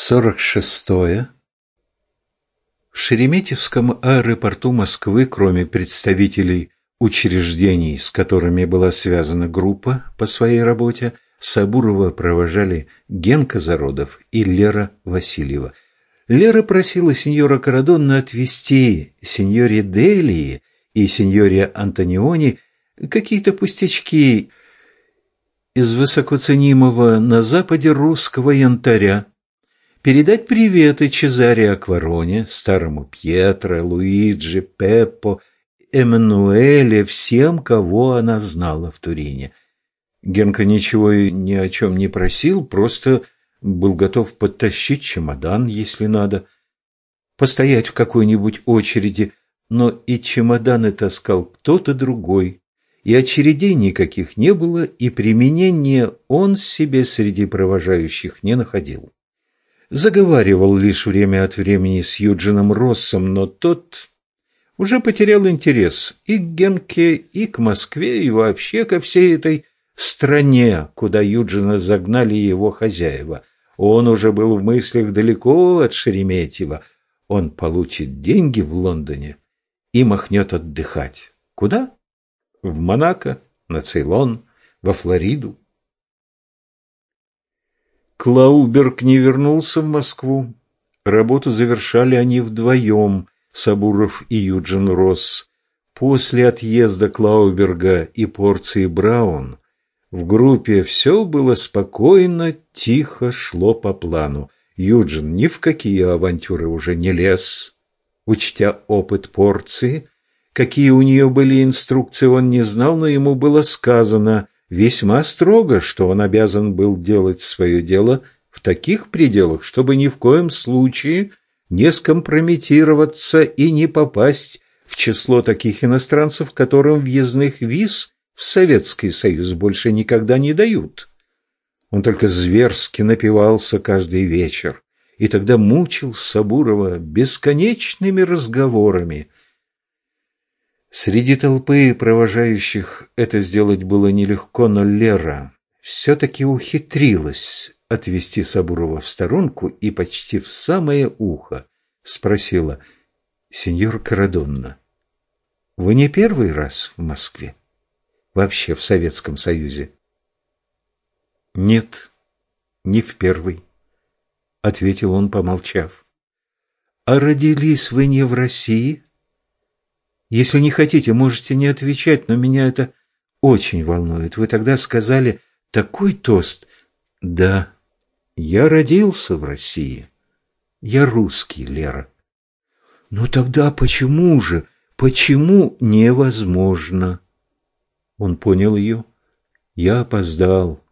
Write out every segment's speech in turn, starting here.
Сорок шестое. В Шереметьевском аэропорту Москвы, кроме представителей учреждений, с которыми была связана группа по своей работе, Сабурова провожали Генка Зародов и Лера Васильева. Лера просила сеньора Карадонна отвезти сеньоре Делии и сеньоре Антониони какие-то пустячки из высокоценимого на Западе русского янтаря, передать приветы Чезаре Аквароне, старому Пьетро, Луиджи, Пеппо, Эммануэле, всем, кого она знала в Турине. Генка ничего и ни о чем не просил, просто был готов подтащить чемодан, если надо, постоять в какой-нибудь очереди, но и чемоданы таскал кто-то другой, и очередей никаких не было, и применения он себе среди провожающих не находил. Заговаривал лишь время от времени с Юджином Россом, но тот уже потерял интерес и к Генке, и к Москве, и вообще ко всей этой стране, куда Юджина загнали его хозяева. Он уже был в мыслях далеко от Шереметьева. Он получит деньги в Лондоне и махнет отдыхать. Куда? В Монако, на Цейлон, во Флориду. Клауберг не вернулся в Москву. Работу завершали они вдвоем, Сабуров и Юджин Росс. После отъезда Клауберга и порции Браун в группе все было спокойно, тихо шло по плану. Юджин ни в какие авантюры уже не лез. Учтя опыт порции, какие у нее были инструкции, он не знал, но ему было сказано – весьма строго, что он обязан был делать свое дело в таких пределах, чтобы ни в коем случае не скомпрометироваться и не попасть в число таких иностранцев, которым въездных виз в Советский Союз больше никогда не дают. Он только зверски напивался каждый вечер и тогда мучил Сабурова бесконечными разговорами, Среди толпы провожающих это сделать было нелегко, но Лера все-таки ухитрилась отвести Сабурова в сторонку и почти в самое ухо спросила «Сеньор Карадонна, вы не первый раз в Москве? Вообще в Советском Союзе?» «Нет, не в первый», — ответил он, помолчав. «А родились вы не в России?» Если не хотите, можете не отвечать, но меня это очень волнует. Вы тогда сказали такой тост. Да, я родился в России. Я русский, Лера. Ну тогда почему же? Почему невозможно? Он понял ее. Я опоздал.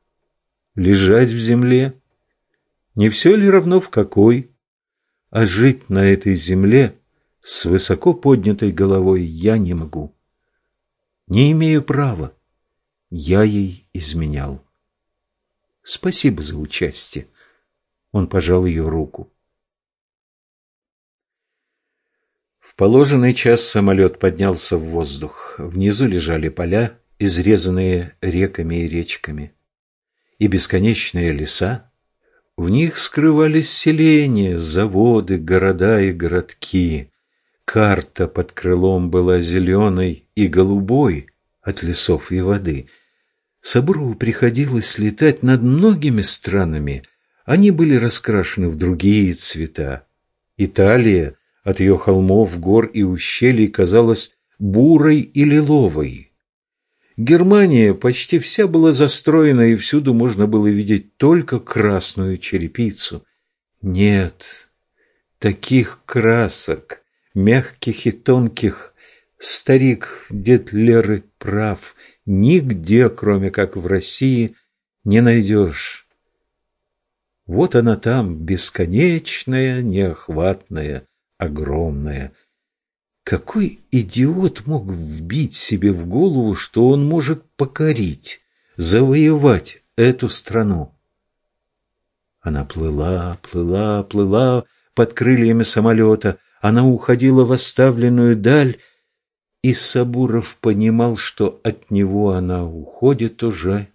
Лежать в земле? Не все ли равно в какой? А жить на этой земле с высоко поднятой головой я не могу. Не имею права. Я ей изменял. Спасибо за участие. Он пожал ее руку. В положенный час самолет поднялся в воздух. Внизу лежали поля, изрезанные реками и речками, и бесконечные леса. В них скрывались селения, заводы, города и городки. Карта под крылом была зеленой и голубой от лесов и воды. Сабурову приходилось летать над многими странами. Они были раскрашены в другие цвета. Италия от ее холмов, гор и ущелий казалась бурой и лиловой. Германия почти вся была застроена, и всюду можно было видеть только красную черепицу. Нет, таких красок мягких и тонких, старик, дед Леры прав, нигде, кроме как в России, не найдешь. Вот она там, бесконечная, неохватная, огромная. Какой идиот мог вбить себе в голову, что он может покорить, завоевать эту страну? Она плыла, плыла, плыла под крыльями самолета, она уходила в оставленную даль, и Сабуров понимал, что от него она уходит уже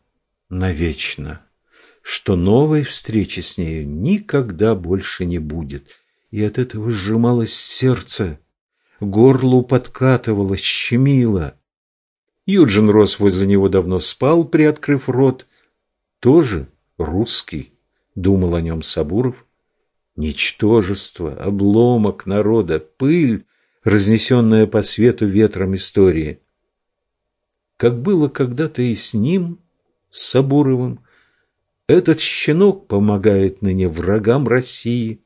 навечно. что новой встречи с нею никогда больше не будет. И от этого сжималось сердце, горлу подкатывало, щемило. Юджин рос возле него давно спал, приоткрыв рот. Тоже русский, думал о нем Сабуров. Ничтожество, обломок народа, пыль, разнесенная по свету ветром истории. Как было когда-то и с ним, с Сабуровым, этот щенок помогает ныне врагам России,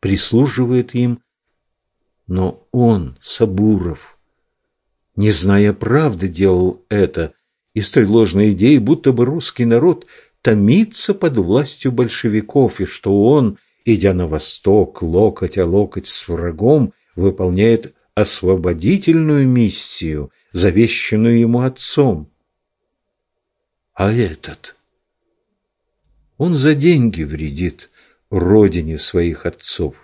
прислуживает им, но он, Сабуров, не зная правды, делал это из той ложной идеи, будто бы русский народ томится под властью большевиков, и что он, идя на восток, локоть о локоть с врагом, выполняет освободительную миссию, завещанную ему отцом. А этот? Он за деньги вредит родине своих отцов.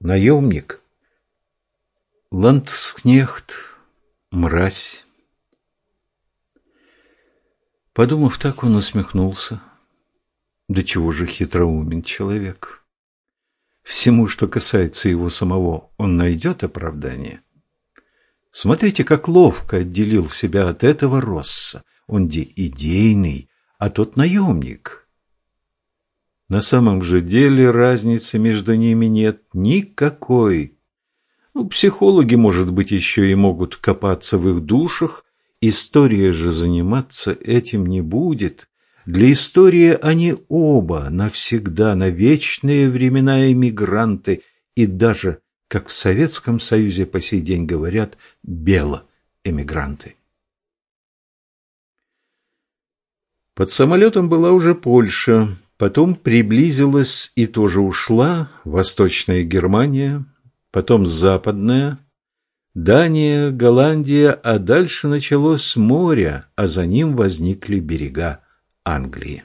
Наемник, ландскнехт, мразь. Подумав так, он усмехнулся. Да чего же хитроумен человек. Всему, что касается его самого, он найдет оправдание. Смотрите, как ловко отделил себя от этого Росса. Он де идейный, а тот наемник. На самом же деле разницы между ними нет никакой. Ну, психологи, может быть, еще и могут копаться в их душах, история же заниматься этим не будет. Для истории они оба навсегда, на вечные времена эмигранты и даже, как в Советском Союзе по сей день говорят, бело-эмигранты. Под самолетом была уже Польша, потом приблизилась и тоже ушла Восточная Германия, потом Западная, Дания, Голландия, а дальше началось море, а за ним возникли берега Англии.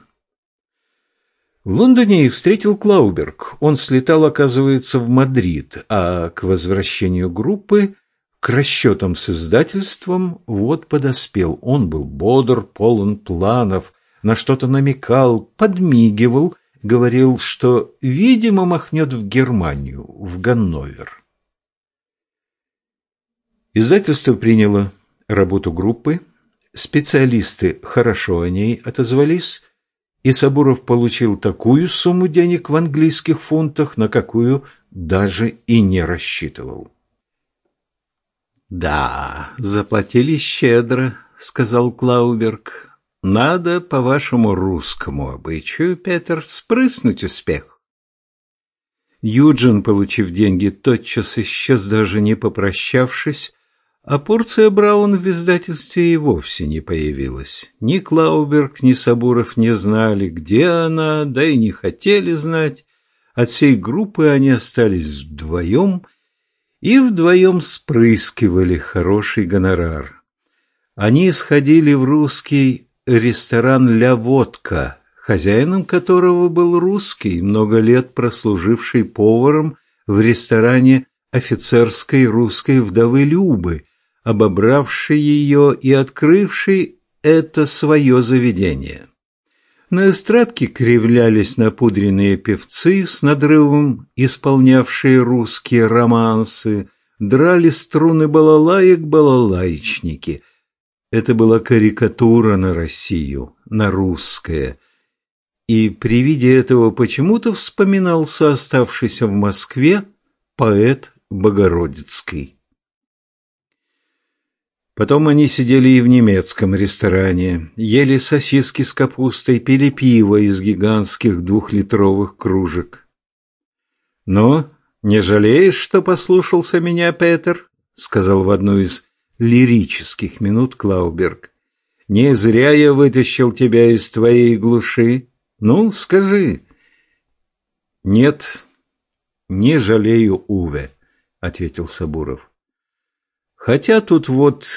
В Лондоне их встретил Клауберг. Он слетал, оказывается, в Мадрид, а к возвращению группы, к расчетам с издательством, вот подоспел. Он был бодр, полон планов, на что-то намекал, подмигивал, говорил, что, видимо, махнет в Германию, в Ганновер. Издательство приняло работу группы, специалисты хорошо о ней отозвались, и Сабуров получил такую сумму денег в английских фунтах, на какую даже и не рассчитывал. «Да, заплатили щедро», — сказал Клауберг. «Надо, по вашему русскому обычаю, Петер, спрыснуть успех». Юджин, получив деньги, тотчас исчез, даже не попрощавшись, а порция Браун в издательстве и вовсе не появилась. Ни Клауберг, ни Сабуров не знали, где она, да и не хотели знать. От всей группы они остались вдвоем и вдвоем спрыскивали хороший гонорар. Они сходили в русский ресторан «Ля Водка», хозяином которого был русский, много лет прослуживший поваром в ресторане офицерской русской вдовы Любы – обобравший ее и открывший это свое заведение. На эстрадке кривлялись напудренные певцы с надрывом, исполнявшие русские романсы, драли струны балалаек балалайчники. Это была карикатура на Россию, на русское. И при виде этого почему-то вспоминался оставшийся в Москве поэт Богородицкий. Потом они сидели и в немецком ресторане, ели сосиски с капустой, пили пиво из гигантских двухлитровых кружек. «Ну, не жалеешь, что послушался меня, Петер?» — сказал в одну из лирических минут Клауберг. «Не зря я вытащил тебя из твоей глуши. Ну, скажи». «Нет, не жалею, Уве», — ответил Сабуров. Хотя тут вот...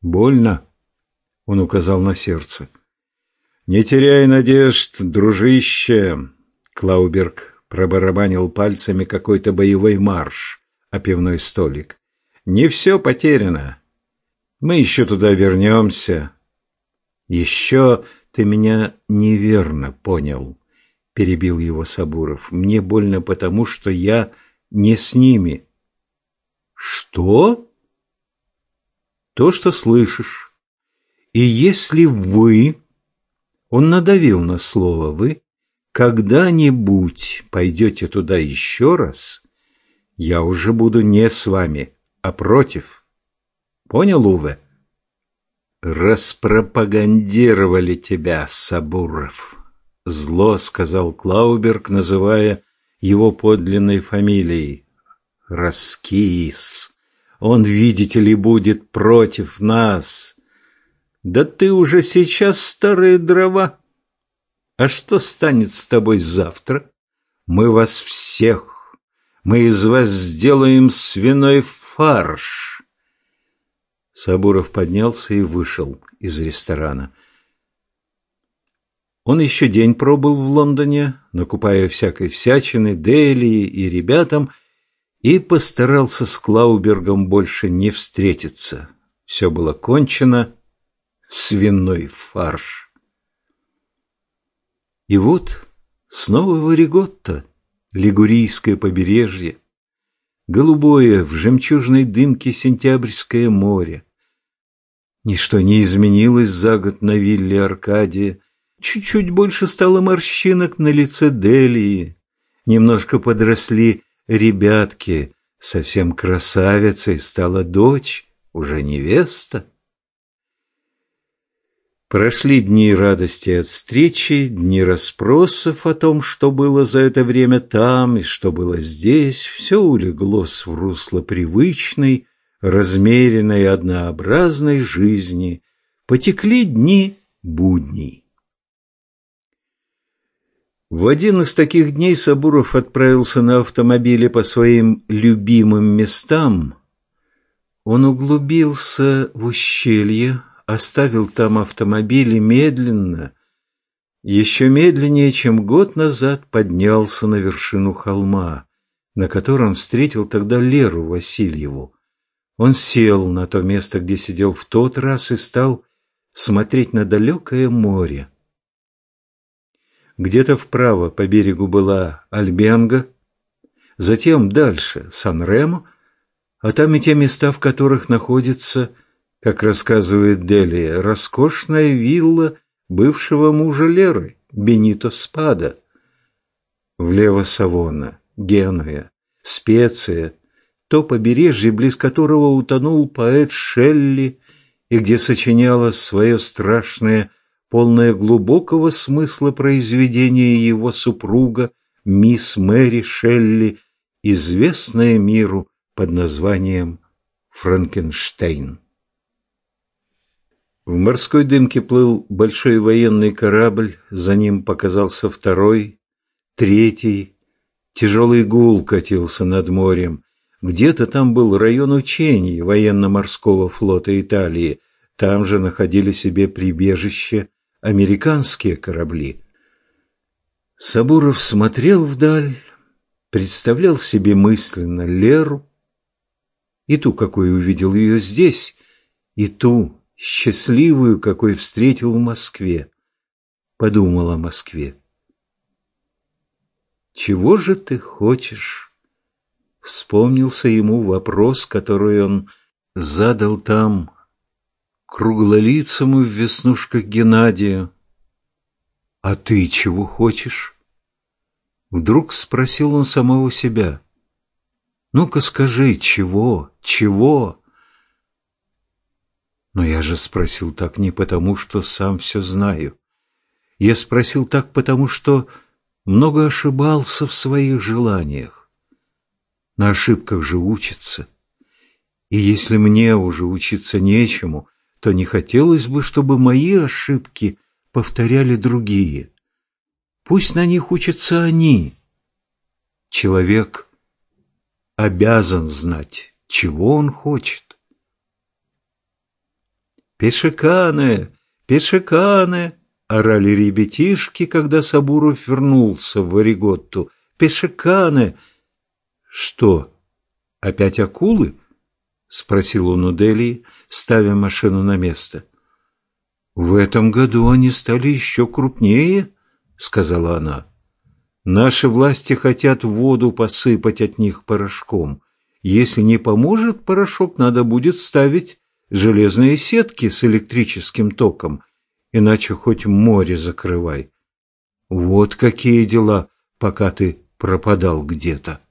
Больно, он указал на сердце. Не теряй надежд, дружище. Клауберг пробарабанил пальцами какой-то боевой марш о пивной столик. Не все потеряно. Мы еще туда вернемся. Еще Ты меня неверно понял, перебил его Сабуров. Мне больно потому, что я не с ними. Что? То, что слышишь. И если вы, он надавил на слово «вы», когда-нибудь пойдете туда еще раз, я уже буду не с вами, а против. Понял, Уве? Распропагандировали тебя, Сабуров. Зло сказал Клауберг, называя его подлинной фамилией. Раскис. Он, видите ли, будет против нас. Да ты уже сейчас старые дрова. А что станет с тобой завтра? Мы вас всех, мы из вас сделаем свиной фарш. Сабуров поднялся и вышел из ресторана. Он еще день пробыл в Лондоне, накупая всякой всячины Дели и ребятам, и постарался с Клаубергом больше не встретиться. Все было кончено, свиной фарш. И вот снова Вариготта, Лигурийское побережье, голубое в жемчужной дымке сентябрьское море. Ничто не изменилось за год на вилле Аркадия. Чуть-чуть больше стало морщинок на лице Делии. Немножко подросли ребятки. Совсем красавицей стала дочь, уже невеста. Прошли дни радости от встречи, дни расспросов о том, что было за это время там и что было здесь. Все улеглось в русло привычной, размеренной, однообразной жизни. Потекли дни будней. В один из таких дней Сабуров отправился на автомобиле по своим любимым местам. Он углубился в ущелье, оставил там автомобиль и медленно, еще медленнее, чем год назад, поднялся на вершину холма, на котором встретил тогда Леру Васильеву. Он сел на то место, где сидел в тот раз, и стал смотреть на далекое море. Где-то вправо по берегу была Альбенга, затем дальше Сан-Ремо, а там и те места, в которых находится как рассказывает Делия, роскошная вилла бывшего мужа Леры, Бенито Спада. Влево Савона, Генуя, Специя, то побережье, близ которого утонул поэт Шелли, и где сочиняло свое страшное, полное глубокого смысла произведение его супруга, мисс Мэри Шелли, известное миру под названием «Франкенштейн». В морской дымке плыл большой военный корабль, за ним показался второй, третий. Тяжелый гул катился над морем. Где-то там был район учений военно-морского флота Италии. Там же находили себе прибежище американские корабли. Сабуров смотрел вдаль, представлял себе мысленно Леру, и ту, какой увидел ее здесь, и ту, счастливую, какой встретил в Москве. Подумал о Москве. «Чего же ты хочешь?» Вспомнился ему вопрос, который он задал там, круглолицому в веснушках Геннадию. «А ты чего хочешь?» Вдруг спросил он самого себя. «Ну-ка скажи, чего, чего?» Но я же спросил так не потому, что сам все знаю. Я спросил так потому, что много ошибался в своих желаниях. На ошибках же учатся. И если мне уже учиться нечему, то не хотелось бы, чтобы мои ошибки повторяли другие. Пусть на них учатся они. Человек обязан знать, чего он хочет. «Пешеканы! Пешеканы!» — орали ребятишки, когда Сабуров вернулся в Ориготту. «Пешеканы!» «Что, опять акулы?» — спросил он у Делии, ставя машину на место. «В этом году они стали еще крупнее», — сказала она. «Наши власти хотят воду посыпать от них порошком. Если не поможет порошок, надо будет ставить железные сетки с электрическим током, иначе хоть море закрывай. Вот какие дела, пока ты пропадал где-то».